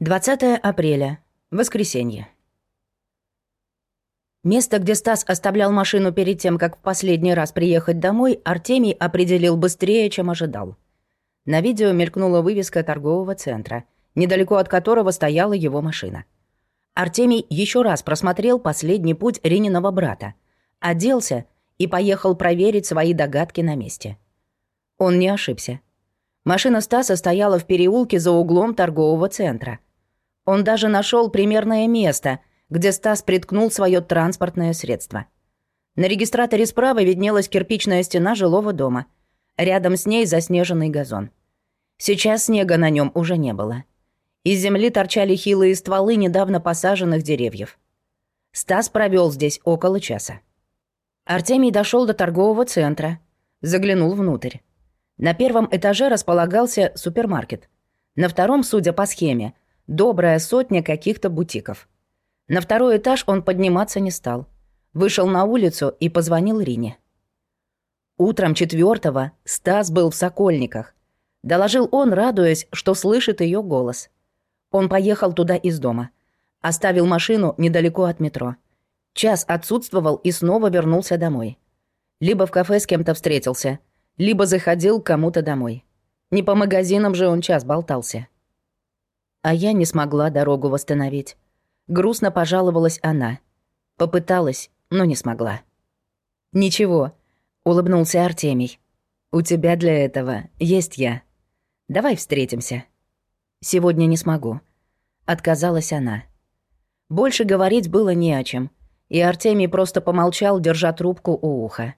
20 апреля. Воскресенье. Место, где Стас оставлял машину перед тем, как в последний раз приехать домой, Артемий определил быстрее, чем ожидал. На видео мелькнула вывеска торгового центра, недалеко от которого стояла его машина. Артемий еще раз просмотрел последний путь Рининого брата, оделся и поехал проверить свои догадки на месте. Он не ошибся. Машина Стаса стояла в переулке за углом торгового центра. Он даже нашел примерное место, где Стас приткнул свое транспортное средство. На регистраторе справа виднелась кирпичная стена жилого дома. Рядом с ней заснеженный газон. Сейчас снега на нем уже не было. Из земли торчали хилые стволы недавно посаженных деревьев. Стас провел здесь около часа. Артемий дошел до торгового центра, заглянул внутрь. На первом этаже располагался супермаркет. На втором, судя по схеме, добрая сотня каких-то бутиков. На второй этаж он подниматься не стал. Вышел на улицу и позвонил Рине. Утром четвертого Стас был в Сокольниках. Доложил он, радуясь, что слышит ее голос. Он поехал туда из дома. Оставил машину недалеко от метро. Час отсутствовал и снова вернулся домой. Либо в кафе с кем-то встретился – либо заходил к кому-то домой. Не по магазинам же он час болтался. А я не смогла дорогу восстановить. Грустно пожаловалась она. Попыталась, но не смогла. «Ничего», — улыбнулся Артемий. «У тебя для этого есть я. Давай встретимся». «Сегодня не смогу», — отказалась она. Больше говорить было не о чем, и Артемий просто помолчал, держа трубку у уха.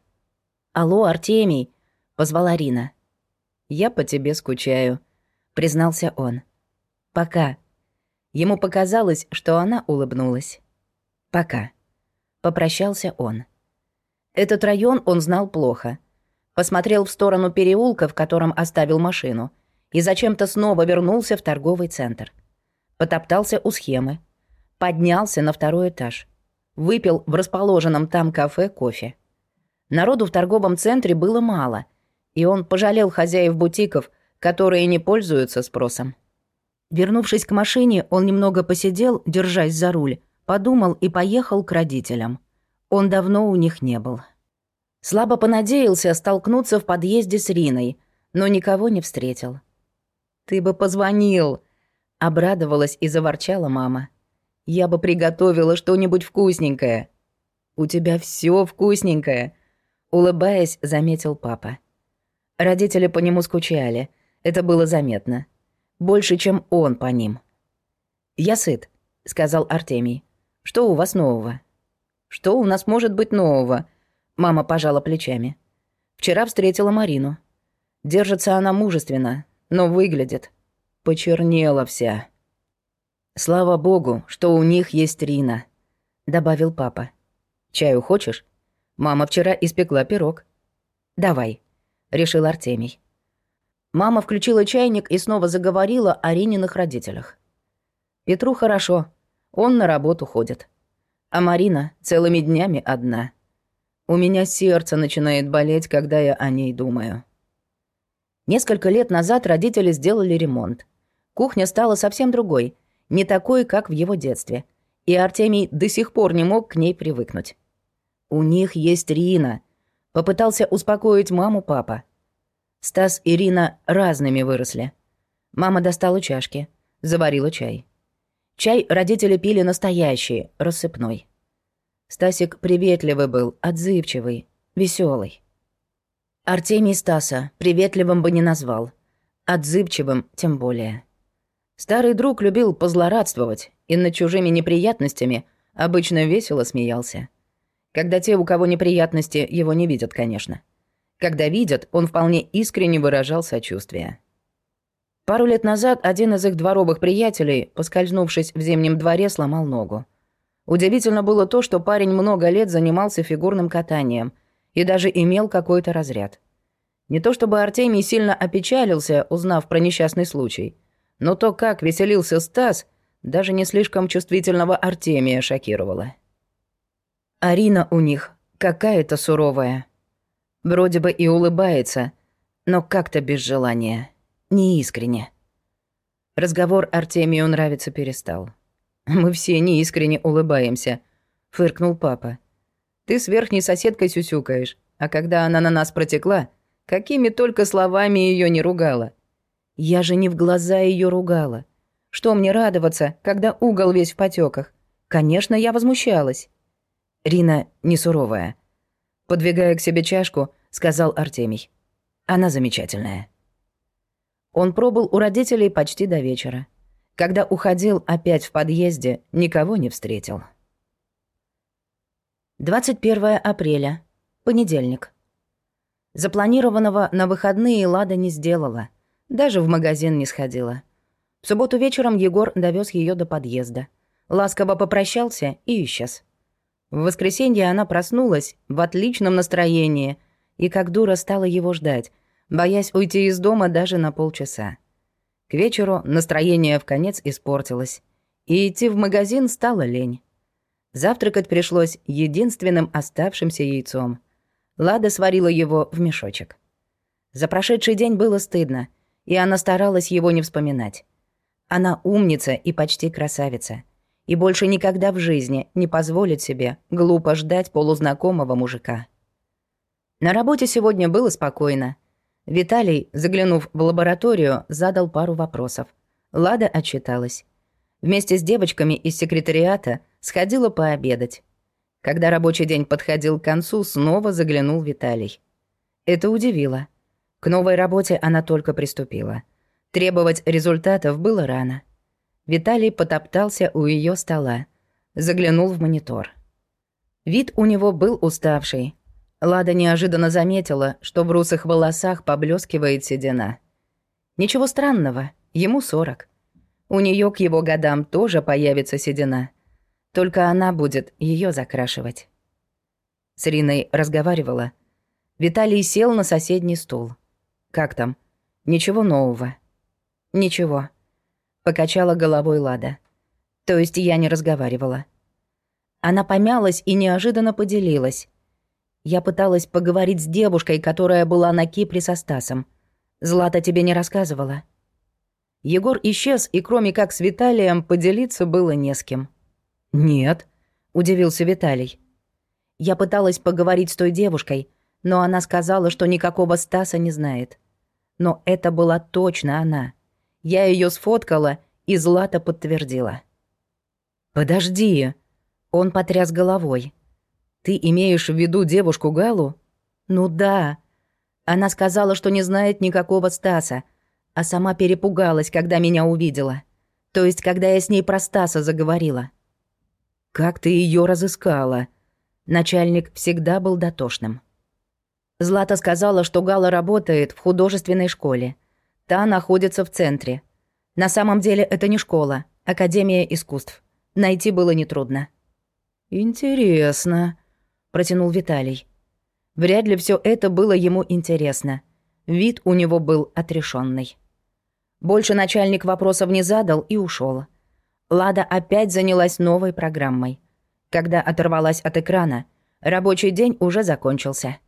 «Алло, Артемий», позвала Рина. «Я по тебе скучаю», — признался он. «Пока». Ему показалось, что она улыбнулась. «Пока». Попрощался он. Этот район он знал плохо. Посмотрел в сторону переулка, в котором оставил машину, и зачем-то снова вернулся в торговый центр. Потоптался у схемы. Поднялся на второй этаж. Выпил в расположенном там кафе кофе. Народу в торговом центре было мало — и он пожалел хозяев бутиков, которые не пользуются спросом. Вернувшись к машине, он немного посидел, держась за руль, подумал и поехал к родителям. Он давно у них не был. Слабо понадеялся столкнуться в подъезде с Риной, но никого не встретил. «Ты бы позвонил!» — обрадовалась и заворчала мама. «Я бы приготовила что-нибудь вкусненькое». «У тебя все вкусненькое», — улыбаясь, заметил папа. Родители по нему скучали. Это было заметно. Больше, чем он по ним. «Я сыт», — сказал Артемий. «Что у вас нового?» «Что у нас может быть нового?» Мама пожала плечами. «Вчера встретила Марину. Держится она мужественно, но выглядит. Почернела вся». «Слава богу, что у них есть Рина», — добавил папа. «Чаю хочешь? Мама вчера испекла пирог». «Давай», — решил Артемий. Мама включила чайник и снова заговорила о Рининых родителях. Петру хорошо, он на работу ходит. А Марина целыми днями одна. У меня сердце начинает болеть, когда я о ней думаю. Несколько лет назад родители сделали ремонт. Кухня стала совсем другой, не такой, как в его детстве. И Артемий до сих пор не мог к ней привыкнуть. У них есть Рина, Попытался успокоить маму папа. Стас и Ирина разными выросли. Мама достала чашки, заварила чай. Чай родители пили настоящий, рассыпной. Стасик приветливый был, отзывчивый, веселый. Артемий Стаса приветливым бы не назвал. Отзывчивым тем более. Старый друг любил позлорадствовать и над чужими неприятностями обычно весело смеялся. Когда те, у кого неприятности, его не видят, конечно. Когда видят, он вполне искренне выражал сочувствие. Пару лет назад один из их дворовых приятелей, поскользнувшись в зимнем дворе, сломал ногу. Удивительно было то, что парень много лет занимался фигурным катанием и даже имел какой-то разряд. Не то чтобы Артемий сильно опечалился, узнав про несчастный случай, но то, как веселился Стас, даже не слишком чувствительного Артемия шокировало. Арина у них какая-то суровая. Вроде бы и улыбается, но как-то без желания, неискренне. Разговор Артемию нравиться перестал. «Мы все неискренне улыбаемся», — фыркнул папа. «Ты с верхней соседкой сюсюкаешь, а когда она на нас протекла, какими только словами ее не ругала. Я же не в глаза ее ругала. Что мне радоваться, когда угол весь в потеках? Конечно, я возмущалась. Рина не суровая. Подвигая к себе чашку, сказал Артемий. Она замечательная. Он пробыл у родителей почти до вечера. Когда уходил опять в подъезде, никого не встретил. 21 апреля. Понедельник. Запланированного на выходные Лада не сделала. Даже в магазин не сходила. В субботу вечером Егор довез ее до подъезда. Ласково попрощался и исчез. В воскресенье она проснулась в отличном настроении и как дура стала его ждать, боясь уйти из дома даже на полчаса. К вечеру настроение в конец испортилось, и идти в магазин стало лень. Завтракать пришлось единственным оставшимся яйцом. Лада сварила его в мешочек. За прошедший день было стыдно, и она старалась его не вспоминать. Она умница и почти красавица — и больше никогда в жизни не позволит себе глупо ждать полузнакомого мужика. На работе сегодня было спокойно. Виталий, заглянув в лабораторию, задал пару вопросов. Лада отчиталась. Вместе с девочками из секретариата сходила пообедать. Когда рабочий день подходил к концу, снова заглянул Виталий. Это удивило. К новой работе она только приступила. Требовать результатов было рано. Виталий потоптался у ее стола, заглянул в монитор. Вид у него был уставший. Лада неожиданно заметила, что в русых волосах поблескивает седина. Ничего странного, ему сорок. У нее к его годам тоже появится седина. Только она будет ее закрашивать. С Риной разговаривала. Виталий сел на соседний стул. «Как там? Ничего нового?» «Ничего», Покачала головой Лада. То есть я не разговаривала. Она помялась и неожиданно поделилась. Я пыталась поговорить с девушкой, которая была на Кипре со Стасом. Злата тебе не рассказывала. Егор исчез, и кроме как с Виталием поделиться было не с кем. «Нет», — удивился Виталий. «Я пыталась поговорить с той девушкой, но она сказала, что никакого Стаса не знает. Но это была точно она. Я ее сфоткала, и Злата подтвердила. «Подожди!» Он потряс головой. «Ты имеешь в виду девушку Галу?» «Ну да. Она сказала, что не знает никакого Стаса, а сама перепугалась, когда меня увидела. То есть, когда я с ней про Стаса заговорила». «Как ты ее разыскала?» Начальник всегда был дотошным. Злата сказала, что Гала работает в художественной школе. Та находится в центре. На самом деле это не школа, Академия искусств. Найти было нетрудно. «Интересно», — протянул Виталий. Вряд ли все это было ему интересно. Вид у него был отрешенный. Больше начальник вопросов не задал и ушел. Лада опять занялась новой программой. Когда оторвалась от экрана, рабочий день уже закончился.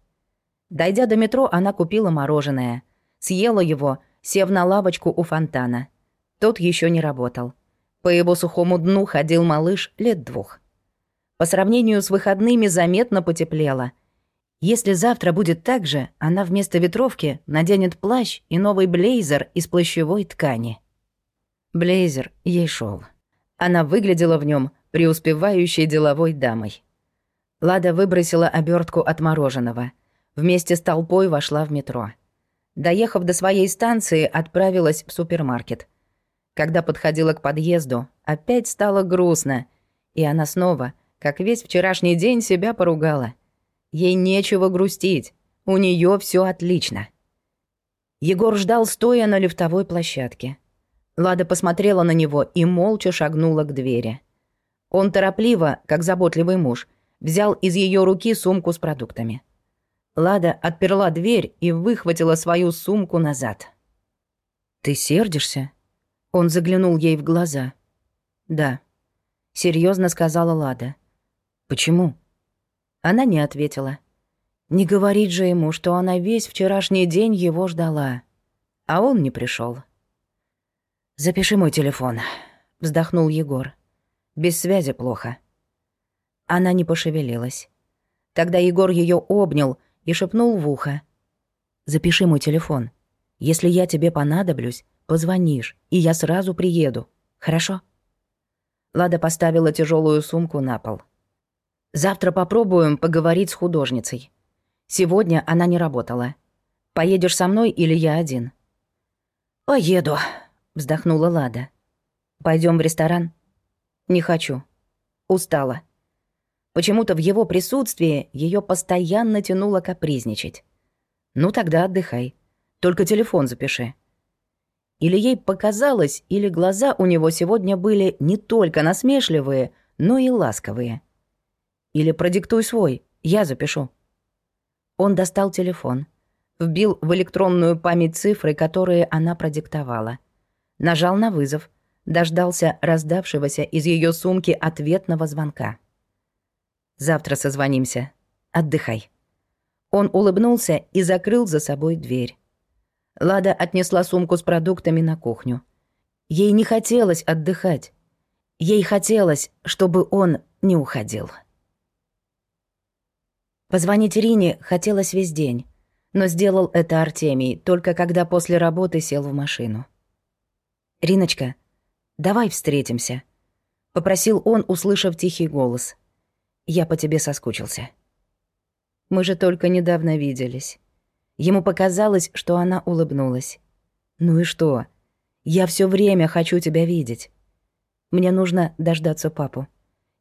Дойдя до метро, она купила мороженое. Съела его сев на лавочку у фонтана. Тот еще не работал. По его сухому дну ходил малыш лет двух. По сравнению с выходными заметно потеплело. Если завтра будет так же, она вместо ветровки наденет плащ и новый блейзер из плащевой ткани. Блейзер ей шел. Она выглядела в нем преуспевающей деловой дамой. Лада выбросила обертку от мороженого. Вместе с толпой вошла в метро. Доехав до своей станции, отправилась в супермаркет. Когда подходила к подъезду, опять стало грустно, и она снова, как весь вчерашний день, себя поругала. Ей нечего грустить, у нее все отлично. Егор ждал, стоя на лифтовой площадке. Лада посмотрела на него и молча шагнула к двери. Он торопливо, как заботливый муж, взял из ее руки сумку с продуктами. Лада отперла дверь и выхватила свою сумку назад. «Ты сердишься?» Он заглянул ей в глаза. «Да», — серьезно сказала Лада. «Почему?» Она не ответила. Не говорит же ему, что она весь вчерашний день его ждала. А он не пришел. «Запиши мой телефон», — вздохнул Егор. «Без связи плохо». Она не пошевелилась. Тогда Егор ее обнял и шепнул в ухо. «Запиши мой телефон. Если я тебе понадоблюсь, позвонишь, и я сразу приеду. Хорошо?» Лада поставила тяжелую сумку на пол. «Завтра попробуем поговорить с художницей. Сегодня она не работала. Поедешь со мной или я один?» «Поеду», — вздохнула Лада. Пойдем в ресторан?» «Не хочу. Устала». Почему-то в его присутствии ее постоянно тянуло капризничать. «Ну тогда отдыхай. Только телефон запиши». Или ей показалось, или глаза у него сегодня были не только насмешливые, но и ласковые. Или продиктуй свой, я запишу. Он достал телефон, вбил в электронную память цифры, которые она продиктовала. Нажал на вызов, дождался раздавшегося из ее сумки ответного звонка. «Завтра созвонимся. Отдыхай». Он улыбнулся и закрыл за собой дверь. Лада отнесла сумку с продуктами на кухню. Ей не хотелось отдыхать. Ей хотелось, чтобы он не уходил. Позвонить Рине хотелось весь день, но сделал это Артемий, только когда после работы сел в машину. «Риночка, давай встретимся», — попросил он, услышав тихий голос. «Я по тебе соскучился». «Мы же только недавно виделись». Ему показалось, что она улыбнулась. «Ну и что? Я все время хочу тебя видеть. Мне нужно дождаться папу.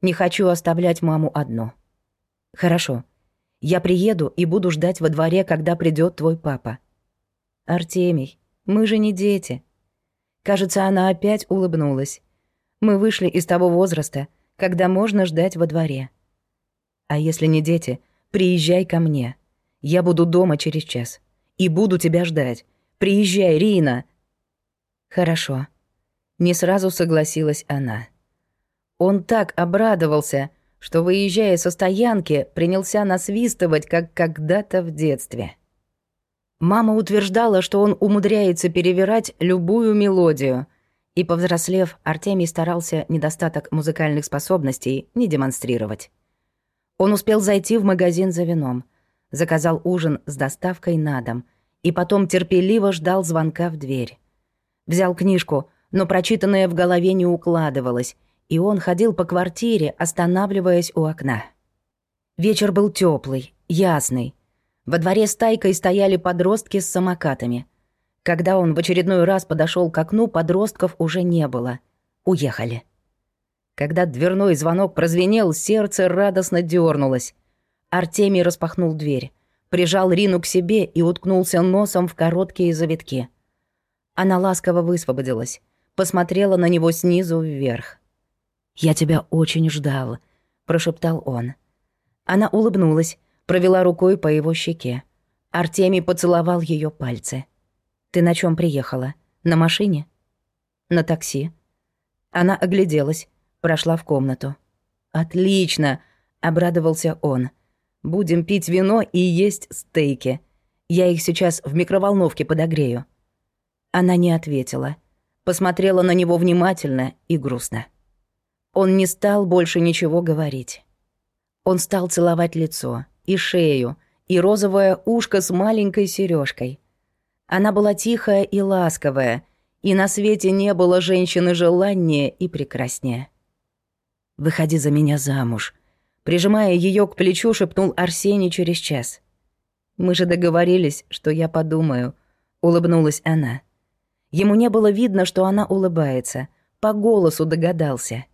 Не хочу оставлять маму одну». «Хорошо. Я приеду и буду ждать во дворе, когда придет твой папа». «Артемий, мы же не дети». Кажется, она опять улыбнулась. Мы вышли из того возраста, когда можно ждать во дворе. А если не дети, приезжай ко мне. Я буду дома через час. И буду тебя ждать. Приезжай, Рина!» «Хорошо». Не сразу согласилась она. Он так обрадовался, что, выезжая со стоянки, принялся насвистывать, как когда-то в детстве. Мама утверждала, что он умудряется перевирать любую мелодию, и, повзрослев, Артемий старался недостаток музыкальных способностей не демонстрировать. Он успел зайти в магазин за вином — заказал ужин с доставкой на дом и потом терпеливо ждал звонка в дверь. Взял книжку, но прочитанное в голове не укладывалось, и он ходил по квартире, останавливаясь у окна. Вечер был теплый, ясный. Во дворе стайкой стояли подростки с самокатами. Когда он в очередной раз подошел к окну, подростков уже не было. Уехали. Когда дверной звонок прозвенел, сердце радостно дернулось. Артемий распахнул дверь, прижал Рину к себе и уткнулся носом в короткие завитки. Она ласково высвободилась, посмотрела на него снизу вверх. «Я тебя очень ждал», — прошептал он. Она улыбнулась, провела рукой по его щеке. Артемий поцеловал ее пальцы. «Ты на чем приехала? На машине?» «На такси». Она огляделась, прошла в комнату. «Отлично!» — обрадовался он. Будем пить вино и есть стейки. Я их сейчас в микроволновке подогрею». Она не ответила. Посмотрела на него внимательно и грустно. Он не стал больше ничего говорить. Он стал целовать лицо, и шею, и розовое ушко с маленькой сережкой. Она была тихая и ласковая, и на свете не было женщины желаннее и прекраснее. «Выходи за меня замуж», Прижимая ее к плечу, шепнул Арсений через час. «Мы же договорились, что я подумаю», — улыбнулась она. Ему не было видно, что она улыбается. По голосу догадался.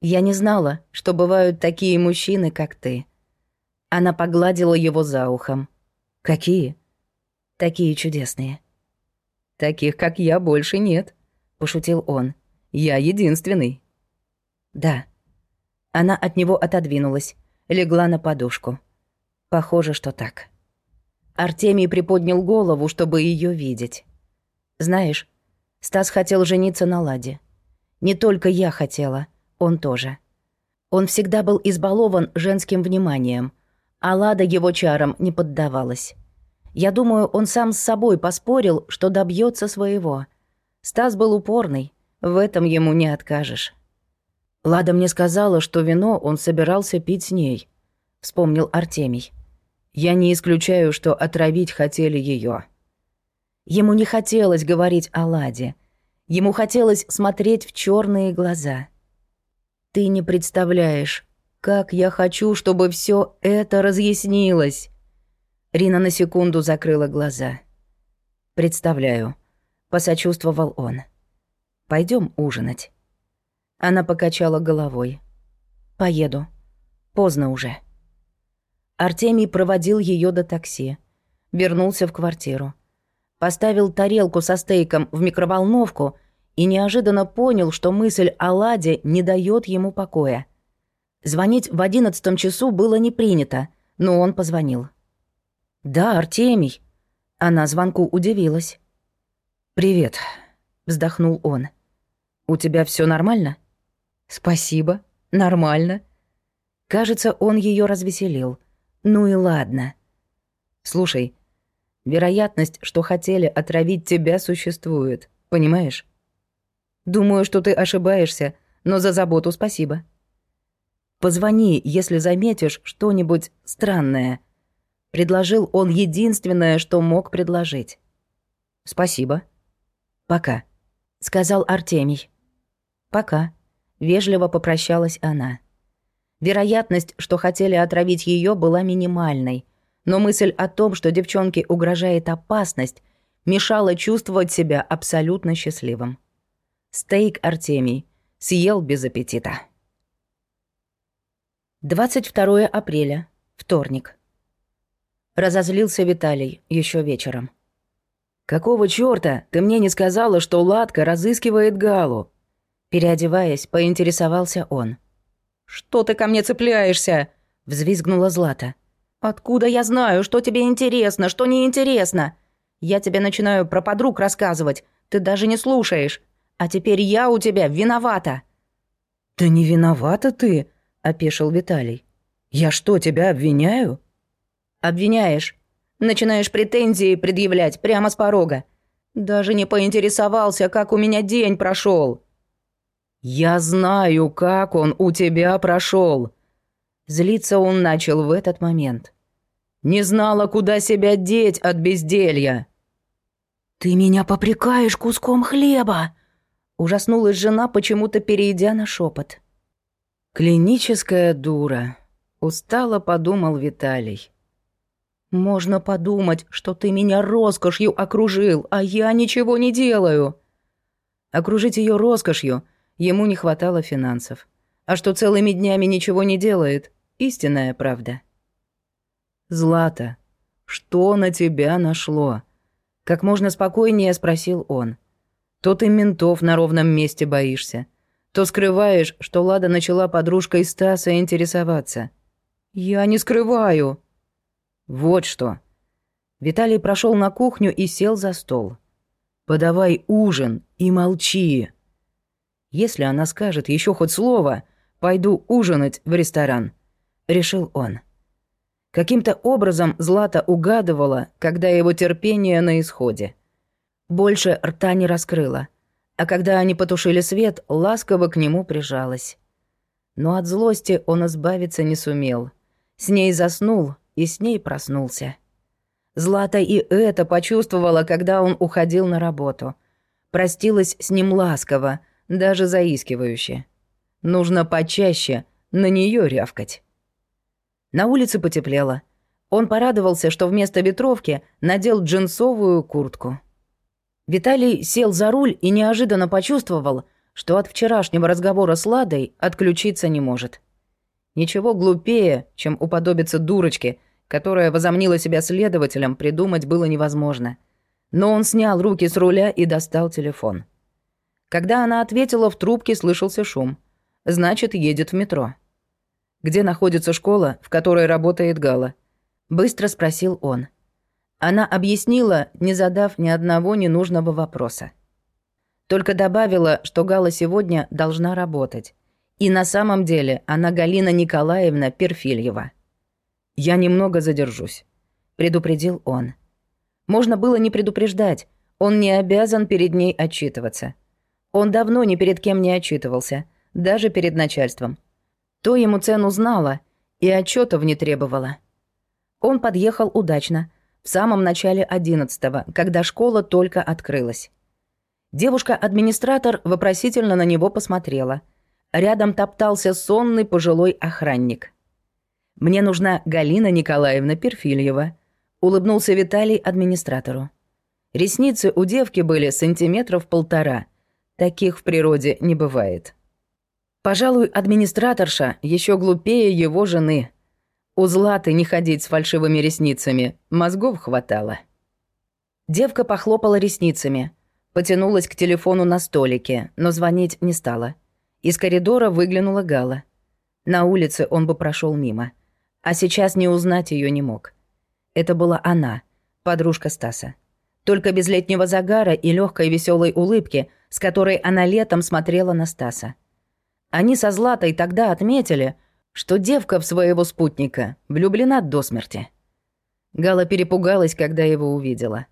«Я не знала, что бывают такие мужчины, как ты». Она погладила его за ухом. «Какие?» «Такие чудесные». «Таких, как я, больше нет», — пошутил он. «Я единственный». «Да», она от него отодвинулась, легла на подушку. Похоже, что так. Артемий приподнял голову, чтобы ее видеть. «Знаешь, Стас хотел жениться на Ладе. Не только я хотела, он тоже. Он всегда был избалован женским вниманием, а Лада его чарам не поддавалась. Я думаю, он сам с собой поспорил, что добьется своего. Стас был упорный, в этом ему не откажешь. Лада мне сказала, что вино он собирался пить с ней, вспомнил Артемий. Я не исключаю, что отравить хотели ее. Ему не хотелось говорить о Ладе. Ему хотелось смотреть в черные глаза. Ты не представляешь, как я хочу, чтобы все это разъяснилось. Рина на секунду закрыла глаза. Представляю, посочувствовал он. Пойдем ужинать. Она покачала головой. Поеду. Поздно уже. Артемий проводил ее до такси. Вернулся в квартиру поставил тарелку со стейком в микроволновку и неожиданно понял, что мысль о Ладе не дает ему покоя. Звонить в одиннадцатом часу было не принято, но он позвонил. «Да, Артемий». Она звонку удивилась. «Привет», — вздохнул он. «У тебя все нормально?» «Спасибо, нормально». Кажется, он ее развеселил. «Ну и ладно». «Слушай, Вероятность, что хотели отравить тебя, существует. Понимаешь? Думаю, что ты ошибаешься, но за заботу спасибо. Позвони, если заметишь что-нибудь странное. Предложил он единственное, что мог предложить. Спасибо. Пока, сказал Артемий. Пока. Вежливо попрощалась она. Вероятность, что хотели отравить ее, была минимальной — но мысль о том, что девчонке угрожает опасность, мешала чувствовать себя абсолютно счастливым. Стейк Артемий съел без аппетита. 22 апреля, вторник. Разозлился Виталий еще вечером. «Какого чёрта ты мне не сказала, что Ладка разыскивает Галу?» Переодеваясь, поинтересовался он. «Что ты ко мне цепляешься?» — взвизгнула Злата. «Откуда я знаю, что тебе интересно, что не интересно? Я тебе начинаю про подруг рассказывать, ты даже не слушаешь. А теперь я у тебя виновата». «Да не виновата ты», — опешил Виталий. «Я что, тебя обвиняю?» «Обвиняешь. Начинаешь претензии предъявлять прямо с порога. Даже не поинтересовался, как у меня день прошел. «Я знаю, как он у тебя прошел. Злиться он начал в этот момент. Не знала, куда себя деть от безделья. «Ты меня попрекаешь куском хлеба!» Ужаснулась жена, почему-то перейдя на шепот. «Клиническая дура», — устало подумал Виталий. «Можно подумать, что ты меня роскошью окружил, а я ничего не делаю». Окружить ее роскошью ему не хватало финансов. А что целыми днями ничего не делает — истинная правда. «Злата, что на тебя нашло?» Как можно спокойнее спросил он. «То ты ментов на ровном месте боишься, то скрываешь, что Лада начала подружкой Стаса интересоваться». «Я не скрываю». «Вот что». Виталий прошел на кухню и сел за стол. «Подавай ужин и молчи». «Если она скажет еще хоть слово, пойду ужинать в ресторан», — решил он. Каким-то образом Злата угадывала, когда его терпение на исходе. Больше рта не раскрыла, а когда они потушили свет, ласково к нему прижалась. Но от злости он избавиться не сумел. С ней заснул и с ней проснулся. Злата и это почувствовала, когда он уходил на работу. Простилась с ним ласково, даже заискивающе. Нужно почаще на нее рявкать. На улице потеплело. Он порадовался, что вместо ветровки надел джинсовую куртку. Виталий сел за руль и неожиданно почувствовал, что от вчерашнего разговора с Ладой отключиться не может. Ничего глупее, чем уподобиться дурочке, которая возомнила себя следователем, придумать было невозможно. Но он снял руки с руля и достал телефон. Когда она ответила, в трубке слышался шум. Значит, едет в метро где находится школа, в которой работает Гала?» Быстро спросил он. Она объяснила, не задав ни одного ненужного вопроса. Только добавила, что Гала сегодня должна работать. И на самом деле она Галина Николаевна Перфильева. «Я немного задержусь», — предупредил он. Можно было не предупреждать. Он не обязан перед ней отчитываться. Он давно ни перед кем не отчитывался, даже перед начальством. То ему цену знала и отчетов не требовала. Он подъехал удачно, в самом начале одиннадцатого, когда школа только открылась. Девушка-администратор вопросительно на него посмотрела. Рядом топтался сонный пожилой охранник. «Мне нужна Галина Николаевна Перфильева», — улыбнулся Виталий администратору. Ресницы у девки были сантиметров полтора. Таких в природе не бывает. Пожалуй, администраторша еще глупее его жены — у Златы не ходить с фальшивыми ресницами, мозгов хватало. Девка похлопала ресницами, потянулась к телефону на столике, но звонить не стала. Из коридора выглянула Гала. На улице он бы прошел мимо. А сейчас не узнать ее не мог. Это была она, подружка Стаса. Только без летнего загара и легкой веселой улыбки, с которой она летом смотрела на Стаса. Они со Златой тогда отметили — что девка в своего спутника влюблена до смерти. Гала перепугалась, когда его увидела.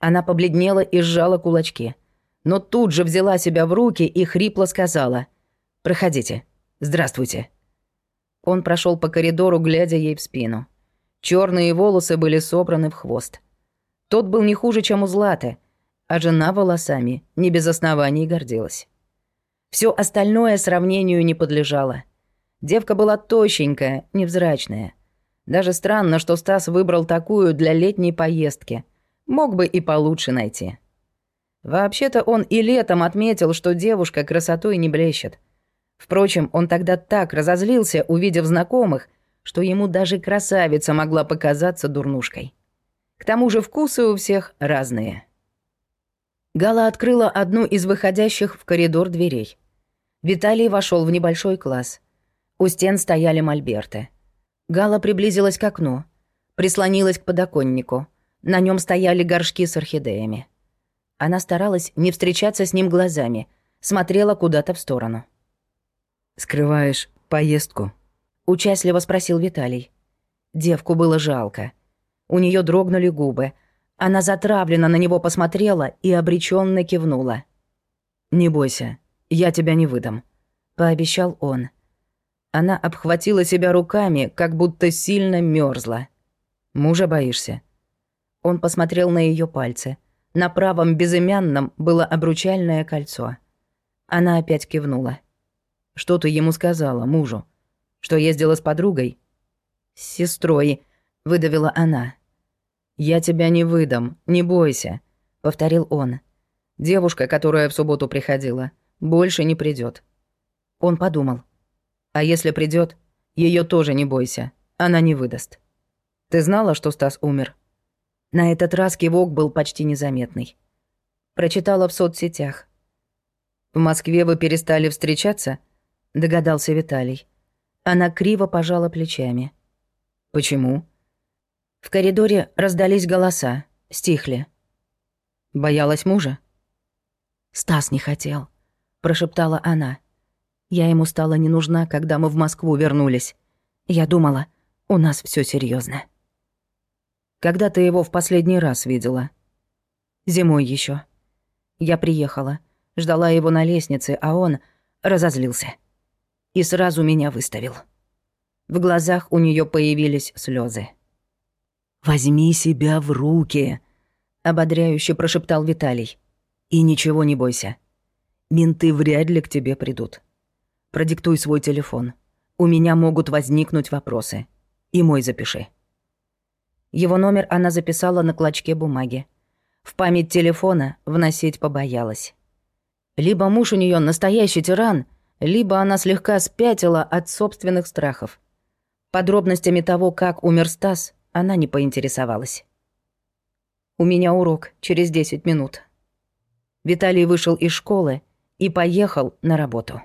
Она побледнела и сжала кулачки. Но тут же взяла себя в руки и хрипло сказала «Проходите. Здравствуйте». Он прошел по коридору, глядя ей в спину. Черные волосы были собраны в хвост. Тот был не хуже, чем у Златы, а жена волосами не без оснований гордилась. Все остальное сравнению не подлежало. Девка была тощенькая, невзрачная. Даже странно, что Стас выбрал такую для летней поездки. Мог бы и получше найти. Вообще-то он и летом отметил, что девушка красотой не блещет. Впрочем, он тогда так разозлился, увидев знакомых, что ему даже красавица могла показаться дурнушкой. К тому же вкусы у всех разные. Гала открыла одну из выходящих в коридор дверей. Виталий вошел в небольшой класс. У стен стояли мольберты. Гала приблизилась к окну, прислонилась к подоконнику. На нем стояли горшки с орхидеями. Она старалась не встречаться с ним глазами, смотрела куда-то в сторону. «Скрываешь поездку?» — участливо спросил Виталий. Девку было жалко. У нее дрогнули губы. Она затравленно на него посмотрела и обреченно кивнула. «Не бойся, я тебя не выдам», — пообещал он. Она обхватила себя руками, как будто сильно мерзла. «Мужа боишься?» Он посмотрел на ее пальцы. На правом безымянном было обручальное кольцо. Она опять кивнула. «Что ты ему сказала, мужу? Что ездила с подругой?» «С сестрой», — выдавила она. «Я тебя не выдам, не бойся», — повторил он. «Девушка, которая в субботу приходила, больше не придет. Он подумал. А если придет, ее тоже не бойся, она не выдаст. Ты знала, что Стас умер? На этот раз кивок был почти незаметный. Прочитала в соцсетях. В Москве вы перестали встречаться? Догадался Виталий. Она криво пожала плечами. Почему? В коридоре раздались голоса, стихли. Боялась мужа? Стас не хотел, прошептала она. Я ему стала не нужна, когда мы в Москву вернулись. Я думала, у нас все серьезно. Когда ты его в последний раз видела? Зимой еще. Я приехала, ждала его на лестнице, а он разозлился. И сразу меня выставил. В глазах у нее появились слезы. «Возьми себя в руки», — ободряюще прошептал Виталий. «И ничего не бойся. Менты вряд ли к тебе придут. Продиктуй свой телефон. У меня могут возникнуть вопросы. И мой запиши». Его номер она записала на клочке бумаги. В память телефона вносить побоялась. Либо муж у нее настоящий тиран, либо она слегка спятила от собственных страхов. Подробностями того, как умер Стас, она не поинтересовалась. «У меня урок через 10 минут». Виталий вышел из школы и поехал на работу.